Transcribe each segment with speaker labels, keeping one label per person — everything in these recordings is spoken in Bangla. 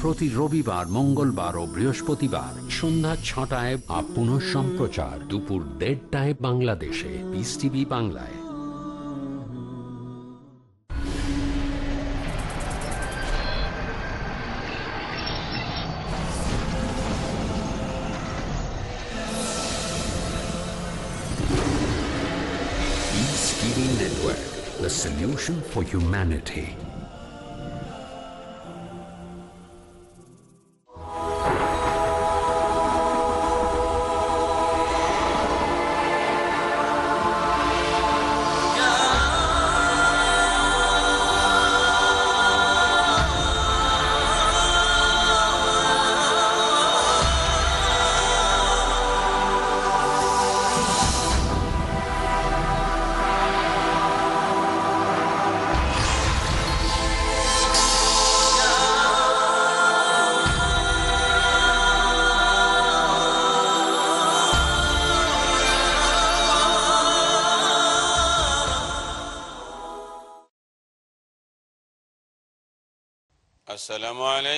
Speaker 1: প্রতি রবিবার মঙ্গলবার ও বৃহস্পতিবার সন্ধ্যা ছটায় আপ পুনঃ সম্প্রচার দুপুর দেড়টায় বাংলাদেশে পিস টিভি বাংলায় Network, the solution for humanity.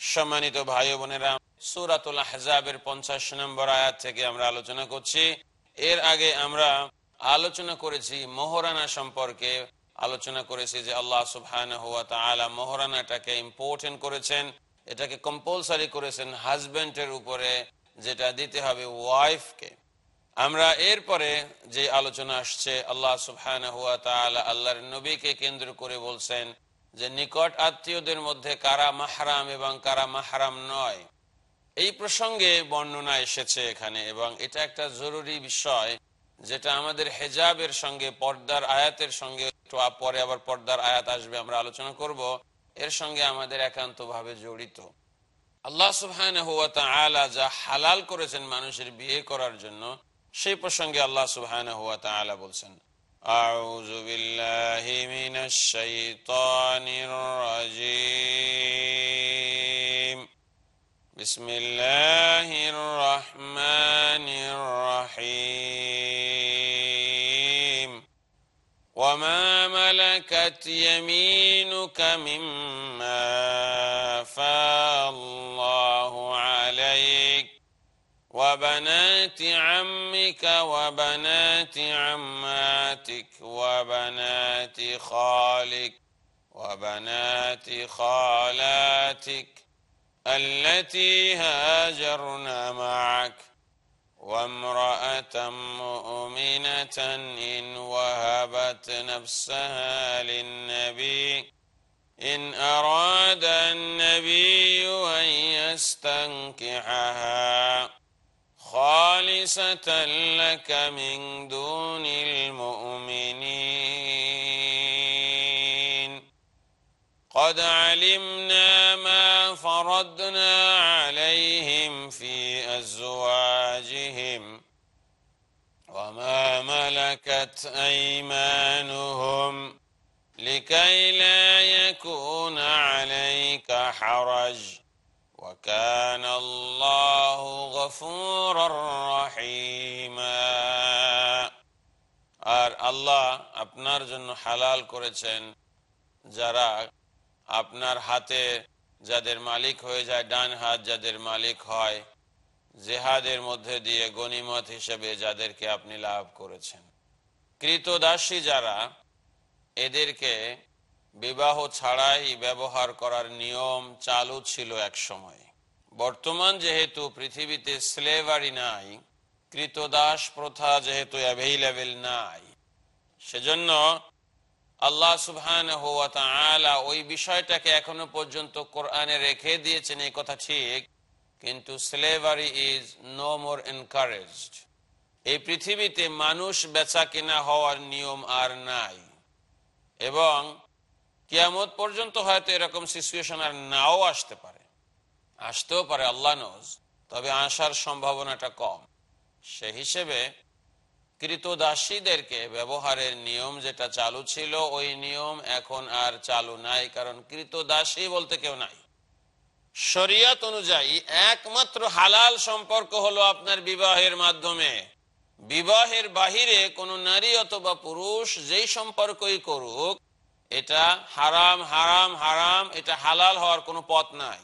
Speaker 2: সম্মানিত ভাই বোনেরা, সুরাতুল আহজাবের পঞ্চাশ নম্বর আয়াত থেকে আমরা আলোচনা করছি। এর আগে আমরা আলোচনা করেছি মোহরানা সম্পর্কে, আলোচনা করেছি যে আল্লাহ সুবহান মোহরানাটাকে ইম্পর্টেন্ট করেছেন, এটাকে কম্পালসারি করেছেন হাজবেন্ডের উপরে যেটা দিতে হবে ওয়াইফকে আমরা এরপরে যে আলোচনা আসছে, আল্লাহ সুবহান হুয়া তাআলা আল্লাহর নবীকে কেন্দ্র করে বলছেন যে নিকট আত্মীয়দের মধ্যে কারা মাহারাম এবং কারা মাহারাম নয়। এই প্রসঙ্গে বর্ণনা এসেছে এখানে এবং এটা একটা জরুরি বিষয় যেটা আমাদের হেজাবের সঙ্গে, পর্দার আয়াতের সঙ্গে পরে আবার পর্দার আয়াত আসবে, আমরা আলোচনা করব। এর সঙ্গে আমাদের একান্ত ভাবে জড়িত। আল্লাহ সুবহান হুয়া তাআলা যা হালাল করেছেন মানুষের বিয়ে করার জন্য, সেই প্রসঙ্গে আল্লাহ সুবহান হুয়া তাআলা বলছেন أعوذ بالله من الشيطان الرجيم. بسم الله الرحمن الرحيم. وما ملكت يمينك مما أفاء الله عليك وبنات عمك وبنات عماتك وبنات خالك وبنات خالاتك التي هاجرن معك وامرأة مؤمنة إن وهبت نفسها للنبي إن أراد النبي أن يستنكحها خالصة لك من دون المؤمنين. قد علمنا ما فرضنا عليهم في أزواجهم وما ملكت أيمانهم لكي لا يكون عليك حرج. وكان الله غفورا رحيما আর আল্লাহ আপনার জন্য হালাল করেছেন যারা আপনার হাতে যাদের মালিক হয়ে যায় ডান হাত যাদের মালিক হয় জেহাদের মধ্যে দিয়ে গনিমত হিসেবে যাদেরকে আপনি লাভ করেছেন কৃতদাসী যারা এদেরকে বিবাহ ছাড়াই ব্যবহার করার নিয়ম চালু ছিল এক সময়। বর্তমান যেহেতু পৃথিবীতে স্লেভারি নাই, কৃতদাস প্রথা যেহেতু অ্যাভেইলেবেল নাই, সেজন্য আল্লাহ সুবহান ওই বিষয়টাকে এখনও পর্যন্ত কোরআনে রেখে দিয়েছেন, এই কথা ঠিক, কিন্তু slavery is no more encouraged এই পৃথিবীতে মানুষ বেচা কেনা হওয়ার নিয়ম আর নাই, এবং কিয়ামত পর্যন্ত হয়তো এরকম সিচুয়েশন আর নাও আসতে পারে। আসতেও পারে, আল্লাহ নজ তবে আসার সম্ভাবনাটা কম। সে হিসেবে কৃতদাসীদেরকে ব্যবহারের নিয়ম যেটা চালু ছিল, ওই নিয়ম এখন আর চালু নাই, কারণ কৃতদাসী বলতে কেউ নাই। শরিয়ত অনুযায়ী একমাত্র হালাল সম্পর্ক হলো আপনার বিবাহের মাধ্যমে। বিবাহের বাহিরে কোনো নারী অথবা পুরুষ যেই সম্পর্কই করুক এটা হারাম হারাম হারাম, এটা হালাল হওয়ার কোনো পথ নাই।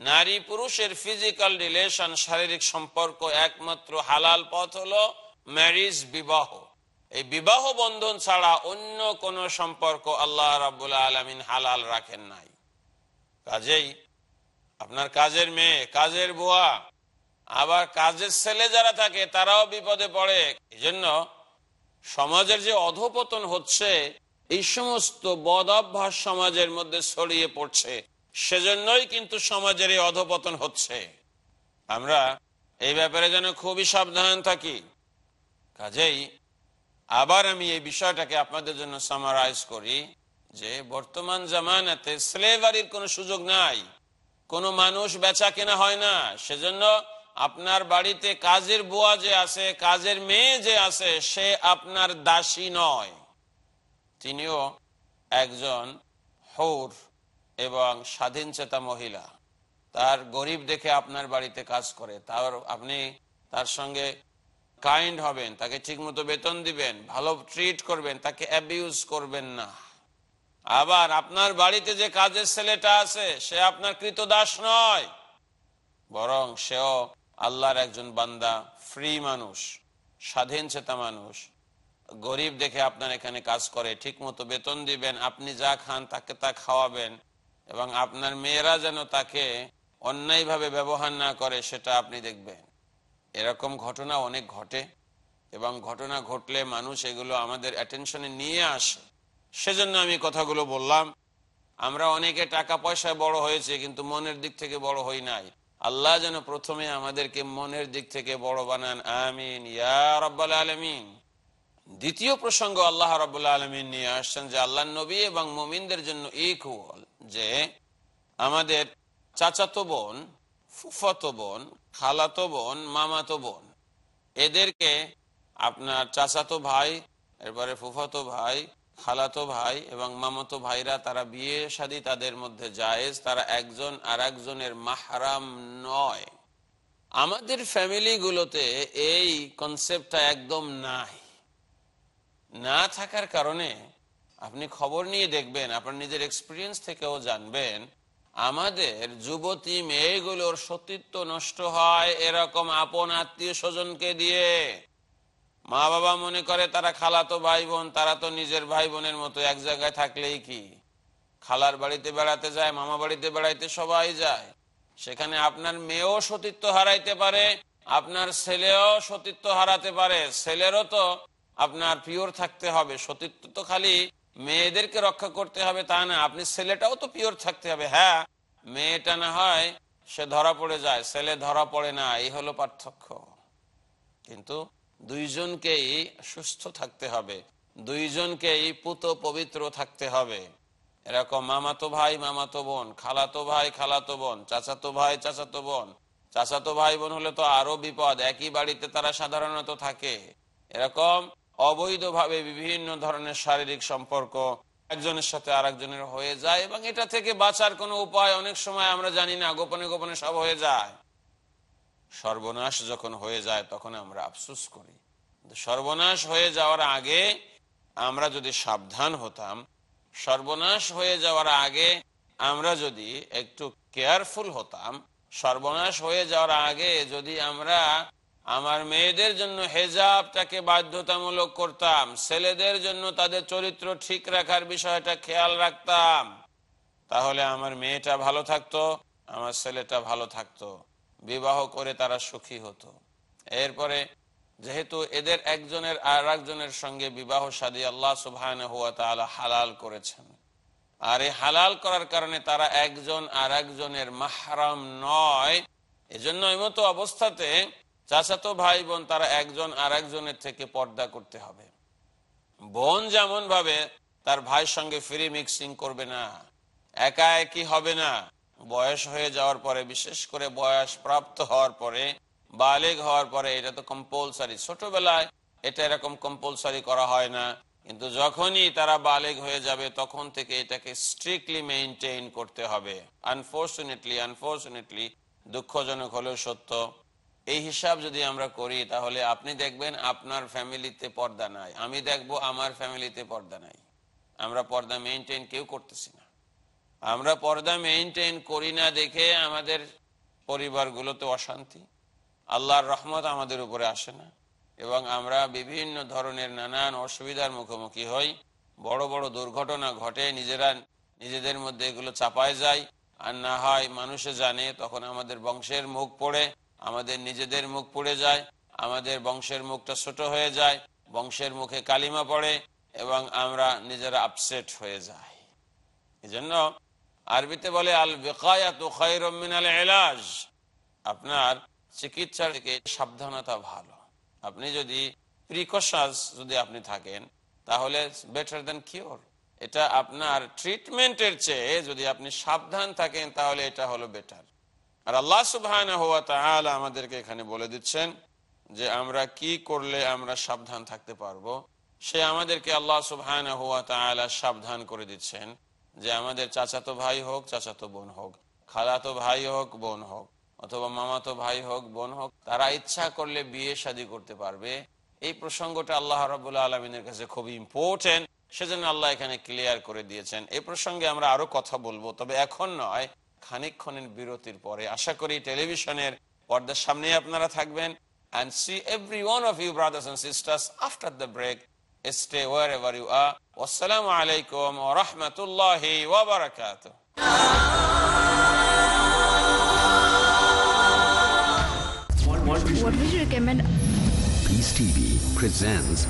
Speaker 2: নারী পুরুষের ফিজিক্যাল রিলেশন শারীরিক সম্পর্ক একমাত্র হালাল পথ হলো ম্যারিজ বিবাহ। এই বিবাহ বন্ধন ছাড়া অন্য কোন সম্পর্ক আল্লাহ রাবুল আলমিন হালাল রাখেন নাই। কাজেই আপনার কাজের মেয়ে, কাজের বুয়া, আবার কাজের ছেলে যারা থাকে, তারাও বিপদে পড়ে। এই জন্য সমাজের যে অধপতন হচ্ছে এই সমস্ত বদ অভ্যাস সমাজের মধ্যে ছড়িয়ে পড়ছে। সেজন্যই কিন্তু সমাজের এই অধপতন হচ্ছে। আমরা এই ব্যাপারে যেন খুবই সাবধান থাকি। কাজেই আবার আমি এই বিষয়টাকে আপনাদের জন্য সামারাইজ করি যে বর্তমান জামানাতে স্লেভারির কোনো সুযোগ নাই। কোনো মানুষ বেচা কেনা হয় না। সেজন্য আপনার বাড়িতে কাজের বুয়া যে আছে, কাজের মেয়ে যে আছে, সে আপনার দাসী নয়। তিনিও একজন হৌর এবং স্বাধীন চেতা মহিলা। তার গরিব দেখে আপনার বাড়িতে কাজ করে। তার আপনি তার সঙ্গে কাইন্ড হবেন, তাকে ঠিকমতো বেতন দিবেন, ভালো ট্রিট করবেন, তাকে অ্যাবিউজ করবেন না। আবার আপনার বাড়িতে যে কাজের ছেলেটা আছে, সে আপনার কৃতদাস নয়, বরং সেও আল্লাহর একজন বান্দা ফ্রি মানুষ, স্বাধীন চেতা মানুষ। গরিব দেখে আপনার এখানে কাজ করে ঠিক মতো বেতন দিবেন, আপনি যা খান তাকে তা খাওয়াবেন এবং আপনার মেয়েরা যেন তাকে অন্যায়ভাবে ব্যবহার না করে সেটা আপনি দেখবেন। এরকম ঘটনা অনেক ঘটে এবং ঘটনা ঘটলে মানুষ এগুলো আমাদের অ্যাটেনশনে নিয়ে আসে। সেজন্য আমি কথাগুলো বললাম। আমরা অনেকে টাকা পয়সায় বড় হয়েছে কিন্তু মনের দিক থেকে বড় হই নাই। আল্লাহ যেন প্রথমে আমাদেরকে মনের দিক থেকে বড় বানান। আমিন। ইয়া রব্বাল আলমিন। দ্বিতীয় প্রসঙ্গ আল্লাহ রবাহ আলমিন নিয়ে আসছেন যে আল্লাহ নবী এবং মোমিনদের জন্য যে আমাদের চাচাতো বোন, ফুফাতো বোন, খালাতো বোন, মামাতো বোন, এদেরকে আপনার চাচাতো ভাই, এরপরে ফুফাতো ভাই, খালাতো ভাই এবং মামাতো ভাইরা তারা বিয়ে শাদী তাদের মধ্যে জায়েজ, তারা একজন আর একজনের মাহারাম নয়। আমাদের ফ্যামিলিগুলোতে এই কনসেপ্টটা একদম নাই। না থাকার কারণে আপনি খবর নিয়ে দেখবেন, আপনার নিজের এক্সপিরিয়েন্স থেকেও জানবেন, আমাদের যুবতী মেয়েগুলোর সতীত্ব নষ্ট হয় এরকম আপন আত্মীয় স্বজনকে দিয়ে। মা বাবা মনে করে তারা খালাতো ভাই বোন, তারা তো নিজের ভাই বোনের মতো এক জায়গায় থাকলেই কি? খালার বাড়িতে বেড়াতে যায়, মামা বাড়িতে বেড়াইতে সবাই যায়। সেখানে আপনার মেয়েও সতীত্ব হারাইতে পারে, আপনার ছেলেও সতীত্ব হারাতে পারে। ছেলেরও তো আপনার পিওর থাকতে হবে। সতীত্ব তো খালি মেয়েদেরকে রক্ষা করতে হবে, তা না। আপনি ছেলেটাও তো পিওর থাকতে হবে। হ্যাঁ মেয়েটা না হয় সে ধরা পড়ে যায়। ছেলে ধরা পড়ে না, এই হলো পার্থক্য। কিন্তু দুইজনকেই সুস্থ থাকতে হবে। দুইজনকেই পুত পবিত্র থাকতে হবে। এরকম মামাতো ভাই, মামাতো বোন, খালাতো ভাই, খালাতো বোন, চাচাতো ভাই, চাচাতো বোন। চাচাতো ভাই বোন হলে তো আরও বিপদ। একই বাড়িতে তারা সাধারণত থাকে। এরকম অবৈধভাবে বিভিন্ন ধরনের শারীরিক সম্পর্ক একজনের সাথে আরেকজনের হয়ে যায় এবং এটা থেকে বাঁচার কোনো উপায় অনেক সময় আমরা জানি না, গোপনে গোপনে সব হয়ে যায়। সর্বনাশ যখন হয়ে যায় তখন আমরা আফসুস করি। সর্বনাশ হয়ে যাওয়ার আগে আমরা যদি সাবধান হতাম, সর্বনাশ হয়ে যাওয়ার আগে আমরা যদি একটু কেয়ারফুল হতাম, সর্বনাশ হয়ে যাওয়ার আগে যদি আমরা আমার মেয়েদের জন্য হেজাবটাকে বাধ্যতামূলক করতাম, ছেলেদের জন্য তাদের চরিত্র ঠিক রাখার বিষয়টা খেয়াল রাখতাম। তাহলে আমার মেয়েটা ভালো থাকতো, আমার ছেলেটা ভালো থাকতো, বিবাহ করে তারা সুখী হতো। এরপরে যেহেতু এদের একজনের আর একজনের সঙ্গে বিবাহ সাদী আল্লাহ সুবহান হুয়া তাআলা হালাল করেছেন। আর এই হালাল করার কারণে তারা একজন আর একজনের মাহরাম নয়। এজন্য এই মতো অবস্থাতে চাচাতো ভাই বোন, তারা একজন আর একজনের থেকে পর্দা করতে হবে। বোন যেমন ভাবে, তার ভাইয়ের সঙ্গে ফ্রি মিক্সিং করবে না। একা একই হবে না। বয়স হয়ে যাওয়ার পরে, বিশেষ করে বয়স প্রাপ্ত হওয়ার পরে, বালেগ হওয়ার পরে, এটা তো কম্পালসারি ছোটবেলায় এটা এরকম কম্পালসারি করা হয় না। কিন্তু যখনই তারা বালেগ হয়ে যাবে, তখন থেকে এটাকে স্ট্রিক্টলি মেনটেন করতে হবে। আনফর্চুনেটলি আনফর্চুনেটলি দুঃখজনক হলেও সত্য। এই হিসাব যদি আমরা করি, তাহলে আপনি দেখবেন আপনার ফ্যামিলিতে পর্দা নাই। আমি দেখব আমার ফ্যামিলিতে পর্দা নাই। আমরা পর্দা মেনটেন কেউ করতেছি না। আমরা পর্দা মেনটেন করি না দেখে আমাদের পরিবারগুলোতে অশান্তি। আল্লাহর রহমত আমাদের উপরে আসে না। এবং আমরা বিভিন্ন ধরনের নানান অসুবিধার মুখোমুখি হই। বড় বড় দুর্ঘটনা ঘটে, নিজেরা নিজেদের মধ্যে এগুলো চাপায় যায়। আর না হয় মানুষে জানে, তখন আমাদের বংশের মুখ পড়ে। আমাদের নিজেদের মুখ পড়ে যায়, আমাদের বংশের মুখটা ছোট হয়ে যায়, বংশের মুখে কালিমা পড়ে, এবং আমরা নিজেরা আপসেট হয়ে যাই। এজন্য আরবিতে বলে আল বেকায়াত এলাজ আপনার চিকিৎসা থেকে সাবধানতা ভালো। আপনি যদি প্রিকশনস যদি আপনি থাকেন, তাহলে বেটার দেন কিওর এটা আপনার ট্রিটমেন্টের চেয়ে যদি আপনি সাবধান থাকেন, তাহলে এটা হলো বেটার আর আল্লাহ সুবহান আমাদেরকে এখানে বলে দিচ্ছেন যে আমরা কি করলে আমরা সাবধান থাকতে পারব? সে আমাদেরকে আল্লাহ সুবহান সাবধান করে দিচ্ছেন যে আমাদের চাচাতো ভাই হোক, চাচাতো বোন হোক, খালাতো ভাই হোক, বোন হোক, অথবা মামাতো ভাই হোক, বোন হোক, তারা ইচ্ছা করলে বিয়ে শাদী করতে পারবে। এই প্রসঙ্গটা আল্লাহ রবুল্লা আলমিনের কাছে খুব ইম্পর্টেন্ট সেজন্য আল্লাহ এখানে ক্লিয়ার করে দিয়েছেন। এই প্রসঙ্গে আমরা আরও কথা বলব, তবে এখন নয়। খানিকক্ষণের বিরতির পরে আশা করি টেলিভিশনের পর্দার সামনে আপনারা থাকবেন and see every one of you brothers and sisters after the break stay wherever you are wassalamu alaikum wa rahmatullahi wa barakatuh
Speaker 3: What would you recommend?
Speaker 1: Peace TV presents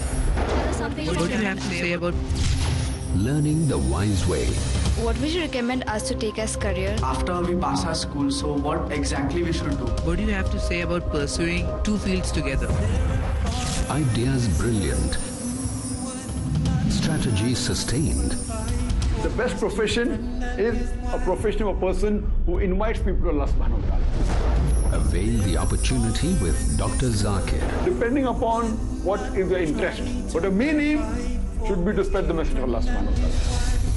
Speaker 4: What do you have to say about
Speaker 1: Learning the Wise Way.
Speaker 3: What would you recommend us to take as career?
Speaker 5: after we pass our school so what exactly we should do
Speaker 4: what do you have to say about pursuing two fields together?
Speaker 1: Ideas brilliant. Strategy sustained.
Speaker 6: The best profession is a profession of a person who invites people to Allah subhanahu wa ta'ala.
Speaker 1: Avail the opportunity with Dr. Zakir.
Speaker 6: Depending upon what is your interest. But the main aim should be to spread the message of Allah subhanahu wa ta'ala.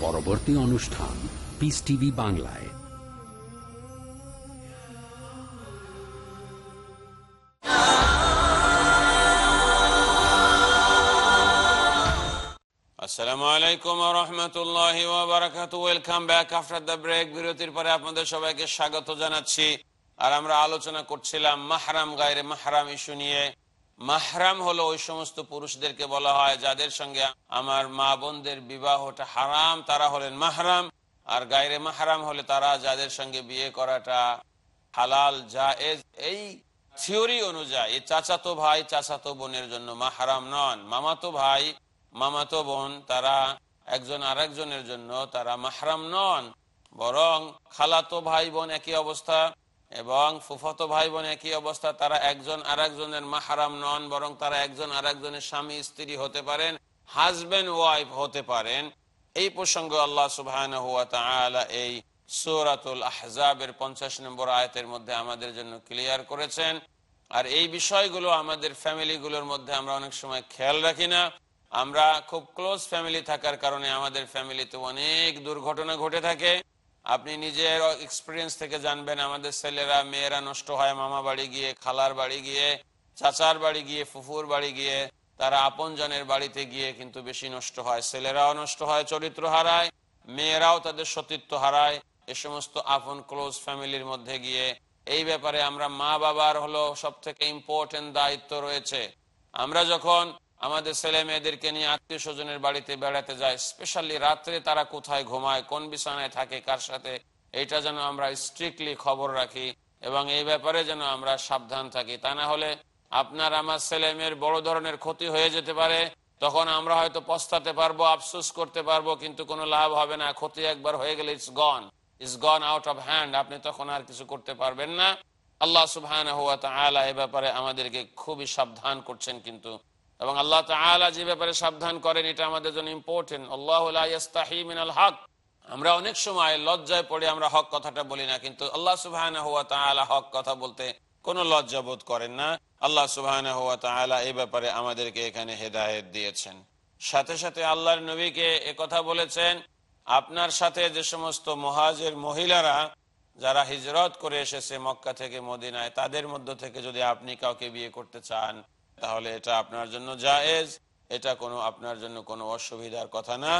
Speaker 1: পরবর্তী অনুষ্ঠান পিস টিভি বাংলায়।
Speaker 2: ওয়েলকাম ব্যাক আফটার ব্রেক বিরতির পরে আপনাদের সবাইকে স্বাগত জানাচ্ছি। আর আমরা আলোচনা করছিলাম মাহরাম গায়রে মাহরাম ইস্যু নিয়ে। মাহরাম হলো ওই সমস্ত পুরুষদেরকে বলা হয় যাদের সঙ্গে আমার মা বোনদের বিবাহটা হারাম, তারা হলেন মাহরাম। আর গায়রে মাহরাম হলে তারা যাদের সঙ্গে বিয়ে করাটা হালাল, জায়েজ। এই থিওরি অনুযায়ী চাচাতো ভাই চাচাতো বোনের জন্য মাহারাম নন। মামাতো ভাই, মামাতো বোন, তারা একজন আরেকজনের জন্য তারা মাহারাম নন। বরং খালাতো ভাই বোন একই অবস্থা। এবং ফুফত ভাই বোন একই অবস্থা, তারা একজন আরেকজনের মাহারাম নন, বরং তারা একজন আরেকজনের স্বামী, স্ত্রী হতে পারেন হাজবেন্ড ওয়াইফ হতে পারেন। এই প্রসঙ্গে আল্লাহ সুবাহ এই সুরাতুল আহজাবের পঞ্চাশ নম্বর আয়তের মধ্যে আমাদের জন্য ক্লিয়ার করেছেন। আর এই বিষয়গুলো আমাদের ফ্যামিলিগুলোর মধ্যে আমরা অনেক সময় খেয়াল রাখি না। আমরা খুব ক্লোজ ফ্যামিলি থাকার কারণে আমাদের ফ্যামিলিতে অনেক দুর্ঘটনা ঘটে থাকে। আপনি নিজের এক্সপিরিয়েন্স থেকে জানবেন, আমাদের ছেলেরা, মেয়েরা নষ্ট হয় মামা বাড়ি গিয়ে, খালার বাড়ি গিয়ে, চাচার বাড়ি গিয়ে, ফুফুর বাড়ি গিয়ে, তারা আপনজনের বাড়িতে গিয়ে কিন্তু বেশি নষ্ট হয়। ছেলেরাও নষ্ট হয়, চরিত্র হারায়, মেয়েরাও তাদের সতীত্ব হারায়, এ সমস্ত আপন ক্লোজ ফ্যামিলির মধ্যে গিয়ে। এই ব্যাপারে আমরা মা বাবার হলো সব থেকে ইম্পর্টেন্ট দায়িত্ব রয়েছে। আমরা যখন আমাদের ছেলে মেয়েদেরকে নিয়ে আত্মীয় স্বজনের বাড়িতে বেড়াতে যাই স্পেশালি রাত্রে তারা কোথায় ঘুমায়, কোন বিছানায় থাকে, কার সাথে এটা যেন আমরা স্ট্রিক্টলি খবর রাখি এবং এই ব্যাপারে যেন আমরা সাবধান থাকি। তা না হলে আপনার আমার ছেলে মেয়ের বড় ধরনের ক্ষতি হয়ে যেতে পারে, তখন আমরা হয়তো পস্তাতে পারব, আফসোস করতে পারব, কিন্তু কোনো লাভ হবে না, ক্ষতি একবার হয়ে গেলে it's gone is gone out of hand আপনি তখন আর কিছু করতে পারবেন না। আল্লাহ সুবহান এ ব্যাপারে আমাদেরকে খুবই সাবধান করছেন কিন্তু এবং আল্লাহ তাআলা যে ব্যাপারে সাবধান করেন, এটা আমাদের জন্য ইম্পর্টেন্ট আল্লাহ মিনাল হক। আমরা অনেক সময় লজ্জায় পড়ে আমরা হক কথাটা বলি না, কিন্তু আল্লাহ তাআলা হক কথা বলতে কোনো লজ্জা বোধ করেন না। আল্লাহ তাআলা এই ব্যাপারে আমাদেরকে এখানে হেদায়েত দিয়েছেন। সাথে সাথে আল্লাহর নবীকে কথা বলেছেন, আপনার সাথে যে সমস্ত মহাজের মহিলারা যারা হিজরত করে এসেছে মক্কা থেকে মদিনায়, তাদের মধ্য থেকে যদি আপনি কাউকে বিয়ে করতে চান তাহলে এটা আপনার জন্য জায়েজ এটা কোনো আপনার জন্য কোনো অসুবিধার কথা না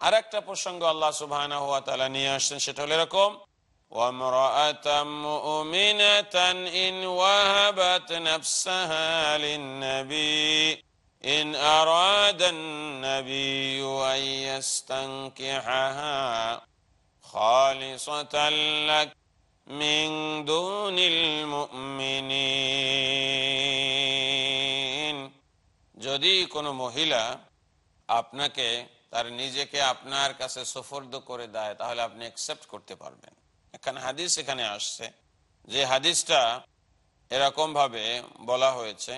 Speaker 2: আর একটা প্রসঙ্গ আল্লাহ সুবাহ নিয়ে আসছেন সেটা হলো এরকম وامرأة مؤمنة إن وهبت نفسها للنبي إن أراد النبي أن يستنكحها خالصة لك من دون المؤمنين যদি কোনো মহিলা আপনাকে, তার নিজেকে আপনার কাছে সফর্দ করে দেয়, তাহলে আপনি অ্যাকসেপ্ট করতে পারবেন। এখানে হাদিস এখানে আসছে, যে হাদিসটা এরকম ভাবে বলা হয়েছে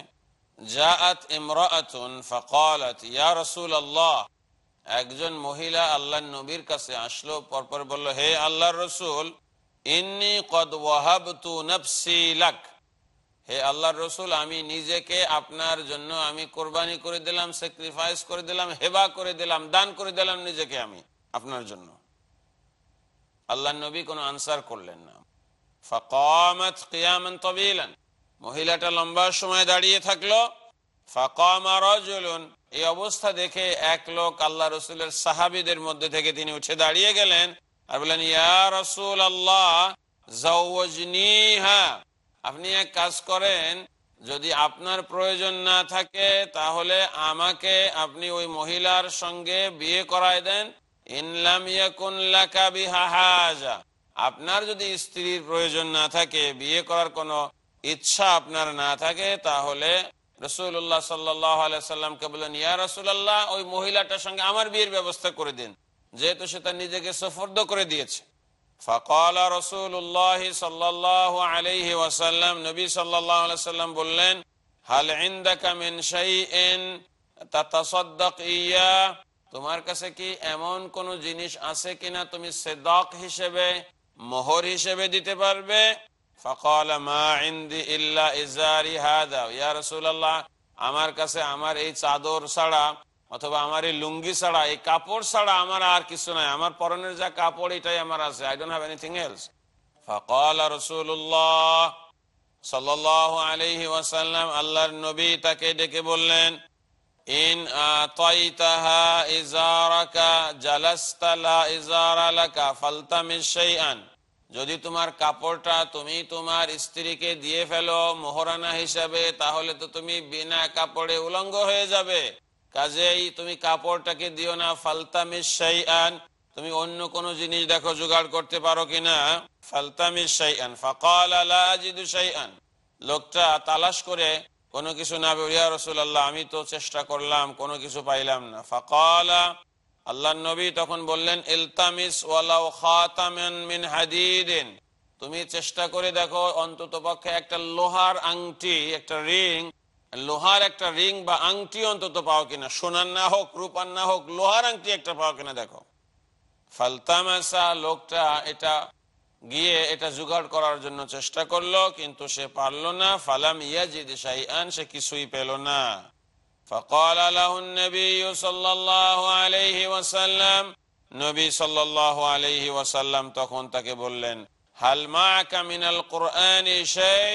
Speaker 2: একজন মহিলা আল্লাহর নবীর কাছে আসলো, পরপর বলল, হে আল্লাহর রসুল, ইন্নি কদ ওয়াহাবতু নফসি লাক। হে আল্লাহর রসুল, আমি নিজেকে আপনার জন্য আমি কোরবানি করে দিলাম স্যাক্রিফাইস করে দিলাম, হেবা করে দিলাম, দান করে দিলাম নিজেকে আমি, আপনার জন্য। আল্লাহ নবী কোনো আনসার করলেন না। ফাকামাত কিয়ামান মহিলাটা লম্বা সময় দাঁড়িয়ে থাকল। ফাকামা রাজুলুন। এই অবস্থা দেখে এক লোক আল্লাহ রসুলের সাহাবিদের মধ্যে থেকে তিনি উঠে দাঁড়িয়ে গেলেন আর বললেন, ইয়া রসুল আল্লাহ আপনি এক কাজ করেন, যদি আপনার প্রয়োজন না থাকে, তাহলে আমাকে আপনি ওই মহিলার সঙ্গে বিয়ে করায় দেন। আপনার যদি স্ত্রীর প্রয়োজন না থাকে, বিয়ে করার কোনো ইচ্ছা আপনার না থাকে, তাহলে রসুল্লাহ সাল্লামকে বললেন, ইয়া রসুল্লাহ ওই মহিলাটার সঙ্গে আমার বিয়ের ব্যবস্থা করে দিন। যেহেতু সে তার নিজেকে সফর্দ করে দিয়েছে। ফকাল রসুল্লাহ সাল্লাহ আলহি ওয়াসাল্লাম, নবী সাল্লাহ সাল্লাম বললেন, হাল ইন্দাকা মিন শাইইন ইয়া? তোমার কাছে কি এমন কোন জিনিস আছে কিনা তুমি সেদক হিসেবে, মোহর হিসেবে দিতে পারবে? ফকাল, মা ইন্দি ইল্লা ইজারি হাদা। ইয়া রাসূলুল্লাহ, আমার কাছে আমার এই চাদর ছাড়া অথবা আমার এই লুঙ্গি ছাড়া, এই কাপড় ছাড়া আমার আর কিছু নাই। আমার পরনের যা কাপড়, এটাই আমার আছে। I don't have anything else ফকাল রাসূলুল্লাহ সাল্লাল্লাহু আলাইহি ওয়াসাল্লাম আল্লাহর নবী তাকে ডেকে বললেন, ইন আতাইতাহা ইজারাকা জালাস্তা লা ইজারা লাকা ফালতামিশ শাইআন। যদি তোমার কাপড়টা তুমি তোমার স্ত্রীকে দিয়ে ফেলো মোহরানা হিসাবে, তাহলে তো তুমি বিনা কাপড়ে উলঙ্গ হয়ে যাবে। কাজেই তুমি কাপড়টাকে দিও না ফালতামিশ শাইআন। তুমি অন্য কোন জিনিস দেখো, জোগাড় করতে পারো কিনা? ফালতামিস শাইআন। ফাকাল লা আজিদু শাইআন। লোকটা তালাশ করে, কোনো কিছু না ইয়া রাসূলুল্লাহ, আমি তো চেষ্টা করলাম, কোনো কিছু পাইলাম না। ফাকালা আল্লাহ নবী তখন বললেন, ইলতামিস ওয়ালাউ খাতামান মিন হাদিদিন। তুমি চেষ্টা করে দেখো অন্তত পক্ষে একটা লোহার আংটি, একটা রিং লোহার একটা রিং বা আংটি অন্তত পাও কিনা সোনার না হোক রূপার না হোক লোহার আংটি একটা পাও কিনা দেখো ফালতামাসা লোকটা এটা গিয়ে এটা জোগাড় করার জন্য চেষ্টা করলো কিন্তু সে পারলো না ফালাম ইয়াজিদ শাইআন সে কিছুই পেল না فقال له النبي صلى الله عليه وسلم নবী সাল্লাল্লাহু আলাইহি ওয়াসাল্লাম তখন তাকে বললেন হাল মাআকা মিনাল কুরআনি শাই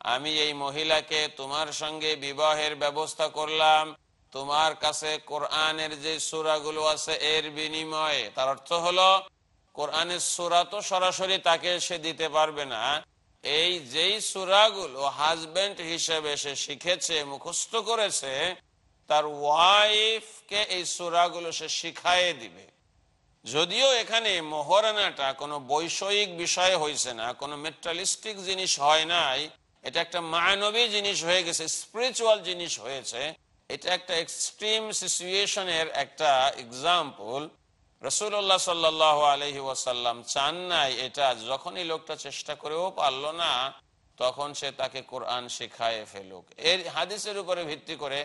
Speaker 2: আমি এই মহিলাকে তোমার সঙ্গে বিবাহের ব্যবস্থা করলাম। তোমার কাছে কোরআনের যে সূরাগুলো আছে এর বিনিময়ে। তার অর্থ হলো, কোরআনের সূরা তো সরাসরি তাকে সে দিতে পারবে না। এই যেই সুরাগুলো হাজবেন্ড হিসেবে সে শিখেছে, মুখস্থ করেছে, তার ওয়াইফকে এই সুরাগুলো সে শিখাইয়ে দিবে। যদিও এখানে মোহরানাটা কোনো বৈষয়িক বিষয় হয়েছে না, কোনো মেট্রালিস্টিক জিনিস হয় নাই, এটা একটা মানবী জিনিস হয়ে গেছে স্পিরিচুয়াল জিনিস হয়েছে, এটা একটা এক্সট্রিম সিচুয়েশনের একটা এক্সাম্পল রসুল্লাহ সাল্লাহ আলহি ওয়াসাল্লাম চান নাই এটা, যখনই লোকটা চেষ্টা করেও পারল না, তখন সে তাকে কোরআন শেখায় ফেলুক। এর হাদিসের উপরে ভিত্তি করে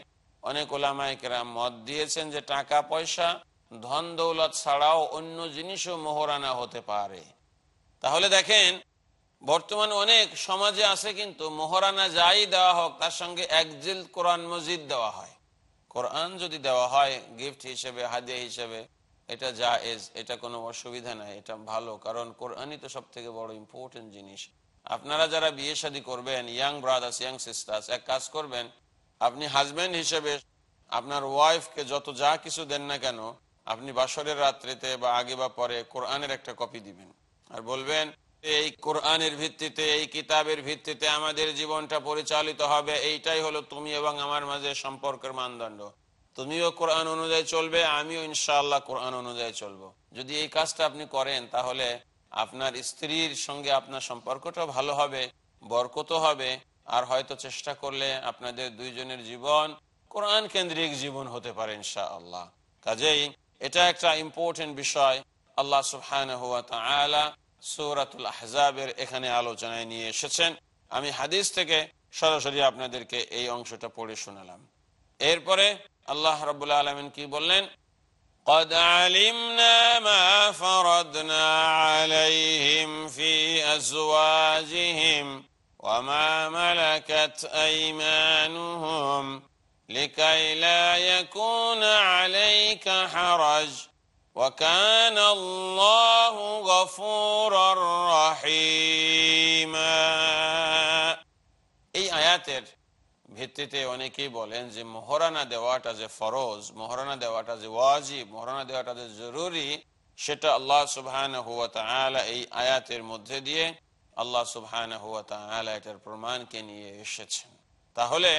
Speaker 2: অনেক ওলামাইকেরা মত দিয়েছেন যে টাকা পয়সা ধন দৌলত ছাড়াও অন্য জিনিসও মোহরানা হতে পারে। তাহলে দেখেন, বর্তমান অনেক সমাজে আছে কিন্তু মোহরানা যাই দেওয়া হোক, তার সঙ্গে একজিল কোরআন মজিদ দেওয়া হয়। কোরআন যদি দেওয়া হয়, গিফট হিসেবে, হাদিয়া হিসেবে, এটা জায়েজ, এটা কোনো অসুবিধা নাই, এটা ভালো, কারণ কোরআনই তো সব থেকে বড় ইম্পর্টেন্ট জিনিস। আপনারা যারা বিয়ে শাদী করবেন ইয়াং ব্রাদার্স ইয়াং সিস্টার্স এক কাজ করবেন, আপনি হাজবেন্ড হিসেবে আপনার ওয়াইফকে যত যা কিছু দেন না কেন আপনি বাসরের রাত্রিতে বা আগে বা পরে কোরআনের একটা কপি দিবেন। আর বলবেন, এই কোরআনের ভিত্তিতে, এই কিতাবের ভিত্তিতে আমাদের জীবনটা পরিচালিত হবে, এইটাই হলো তুমি এবং আমার মাঝে সম্পর্কের মানদণ্ড। তুমিও কোরআন অনুযায়ী চলবে, আমিও ইনশাআল্লাহ কোরআন অনুযায়ী চলবো। যদি এই কাজটা আপনি করেন, তাহলে আপনার স্ত্রীর সঙ্গে আপনার সম্পর্কটা ভালো হবে বরকত হবে, আর হয়তো চেষ্টা করলে আপনাদের দুইজনের জীবন কোরআন কেন্দ্রিক জীবন হতে পারে ইনশাআল্লাহ। কাজেই এটা একটা ইম্পর্টেন্ট বিষয় আল্লাহ সুবহান সৌরাতুল আহজাবের এখানে আলোচনায় নিয়ে এসেছেন আমি হাদিস থেকে সরাসরি আপনাদেরকে এই অংশটা পড়ে শোনালাম এরপরে আল্লাহ রবুল্লা আলমিন কি বললেন قد علمنا ما فرضنا عليهم في أزواجهم وما ملكت أيمانهم لكي لا يكون عليك حرج وكان الله غفورا رحيما এই আয়াতের ভিত্তিতে অনেকেই বলেন যে মহারানা দেওয়াটা যে ফরজ মহারানা দেওয়াটা যে ওয়াজিব মহারানা দেওয়াটা যে জরুরি সেটা আল্লাহ সুবহান হুয়া তালা এই আয়াতের মধ্যে দিয়ে আল্লাহ সুবহান হুয়া তালা এটার প্রমাণকে নিয়ে এসেছেন তাহলে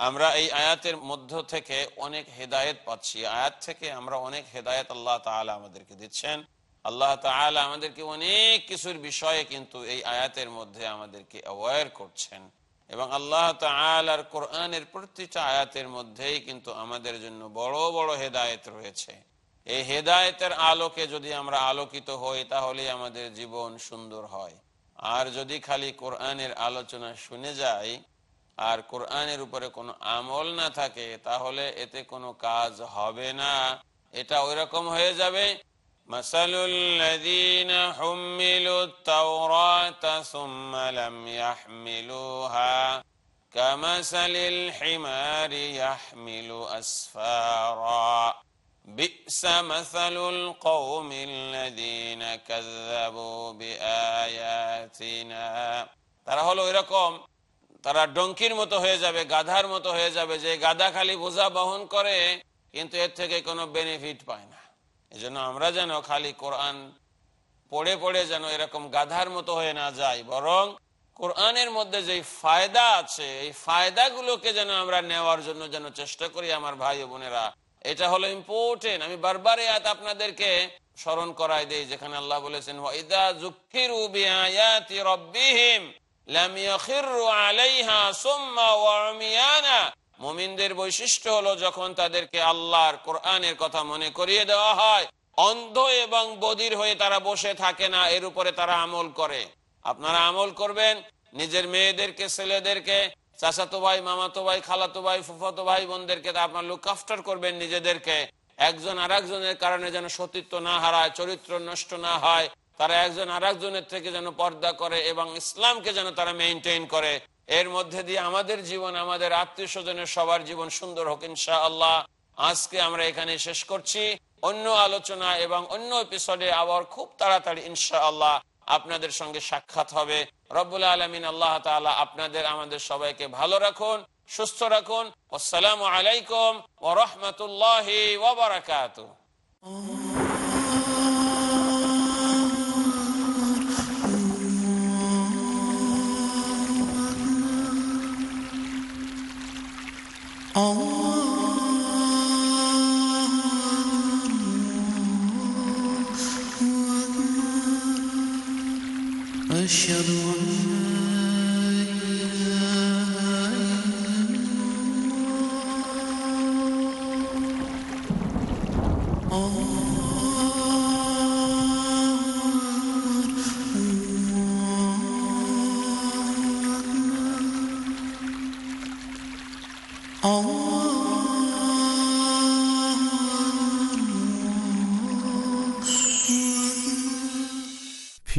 Speaker 2: আমরা এই আয়াতের মধ্য থেকে অনেক হেদায়েত পাচ্ছি। আয়াত থেকে আমরা অনেক হেদায়েত আল্লাহ তালা আমাদেরকে দিচ্ছেন। আল্লাহ তালা আমাদেরকে অনেক কিছুর বিষয়ে কিন্তু এই আয়াতের মধ্যে আমাদেরকে অ্যাওয়ার করছেন। এবং আল্লাহ তালার কোরআনের প্রতিটা আয়াতের মধ্যেই কিন্তু আমাদের জন্য বড় বড় হেদায়েত রয়েছে। এই হেদায়েতের আলোকে যদি আমরা আলোকিত হই তাহলে আমাদের জীবন সুন্দর হয়। আর যদি খালি কোরআনের আলোচনা শুনে যাই আর কোরআনের উপরে কোনো আমল না থাকে তাহলে এতে কোনো কাজ হবে না এটা ওই রকম হয়ে যাবে مثل الذين حملوا التوراة ثم لم يحملوها كمثل الحمار يحمل أسفارا بئس مثل القوم الذين كذبوا بآياتنا তারা হলো এরকম তারা ডঙ্কির মতো হয়ে যাবে, গাধার মতো হয়ে যাবে, যে গাধা খালি বোঝা বহন করে, কিন্তু এর থেকে কোনো বেনিফিট পায় না। এজন্য আমরা যেন খালি কোরআন পড়ে পড়ে যেন এরকম গাধার মতো হয়ে না যাই, বরং কোরআনের মধ্যে যে ফায়দা আছে, এই ফায়দাগুলোকে যেন আমরা নেওয়ার জন্য যেন চেষ্টা করি আমার ভাই বোনেরা। এটা হলো ইম্পর্টেন্ট আমি বারবার আয়াত আপনাদেরকে স্মরণ করাই দেই, যেখানে আল্লাহ বলেছেন মুমিনদের বৈশিষ্ট্য হলো যখন তাদেরকে আল্লাহর কোরআনের কথা মনে করিয়ে দেওয়া হয়, অন্ধ এবং বদির হয়ে তারা বসে থাকে না, এর উপরে তারা আমল করে। আপনারা আমল করবেন নিজের মেয়েদেরকে, ছেলেদেরকে, চাচাতো ভাই, মামাতো ভাই, খালাতো ভাই, ফুফাতো ভাই, বোনদেরকে আপনার লুক আফটার করবেন নিজেদেরকে। একজন আর কারণে যেন সতীত্ব না হারায়, চরিত্র নষ্ট না হয় তারা একজন আর একজনের থেকে যেন পর্দা করে এবং ইসলামকে যেন তারা মেনটেন করে। এর মধ্যে দিয়ে আমাদের জীবন, আমাদের আত্মীয় স্বজনের সবার জীবন সুন্দর হোক ইনশা আল্লাহ আজকে আমরা এখানে শেষ করছি। অন্য আলোচনা এবং অন্য এপিসোডে আবার খুব তাড়াতাড়ি ইনশা আল্লাহ আপনাদের সঙ্গে সাক্ষাৎ হবে। রব্বুল আলমিন আল্লাহ তাআলা আপনাদের, আমাদের সবাইকে ভালো রাখুন, সুস্থ রাখুন। আসসালামু আলাইকুম ও রহমতুল্লাহ ওবরাকাত
Speaker 4: أشهد أن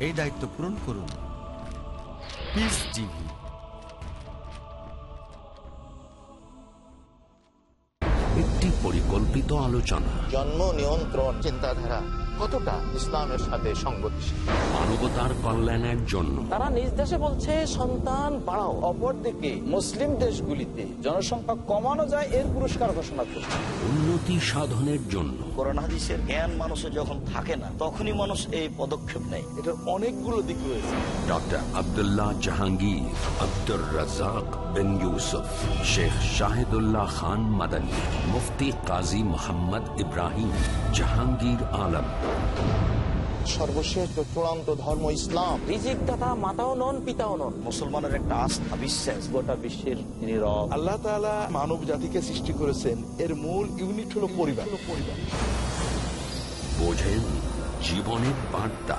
Speaker 7: এই দায়িত্ব পূরণ করুন। পিস টিভি
Speaker 1: একটি পরিকল্পিত আলোচনা।
Speaker 8: জন্ম নিয়ন্ত্রণ চিন্তাধারা। কতটা ইসলামের সাথে সংগতিশীল?
Speaker 1: মানবতার কল্যাণের জন্য।
Speaker 9: তারা নিজ দেশে বলছে সন্তান বাড়াও অপরদিকে মুসলিম দেশগুলিতে জনসংখ্যা কমানো যায় এর পুরস্কার ঘোষণা করছে।
Speaker 1: উন্নতি সাধনের জন্য।
Speaker 10: হাদিসের জ্ঞান মানুষের যখন থাকে না তখনই মানুষ এই পদক্ষেপ নেয়। এটার অনেকগুলো দিক রয়েছে।
Speaker 1: ডক্টর আবদুল্লাহ জাহাঙ্গীর আব্দুর রাজাক বিন ইউসুফ শেখ শাহিদুল্লাহ খান মাদানী মুফতি কাজী মোহাম্মদ ইব্রাহিম জাহাঙ্গীর আলম।
Speaker 8: সর্বশেষ চূড়ান্ত ধর্ম ইসলাম।
Speaker 9: রিজিক দাতা মাতাও নন পিতাও নন।
Speaker 10: মুসলমানের একটা আস্থা বিশ্বাস। গোটা বিশ্বের তিনি রব
Speaker 11: আল্লাহ তাআলা মানব জাতিকে সৃষ্টি করেছেন। এর মূল ইউনিট হলো পরিবার। পরিবার
Speaker 1: বোঝেন জীবনের বার্তা।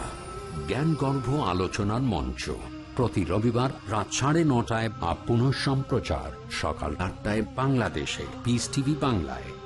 Speaker 1: জ্ঞানগর্ভ আলোচনার মঞ্চ। প্রতি রবিবার রাত সাড়ে নটায় বা পুনঃ সম্প্রচার সকাল আটটায় বাংলাদেশে। পিস টিভি বাংলায়।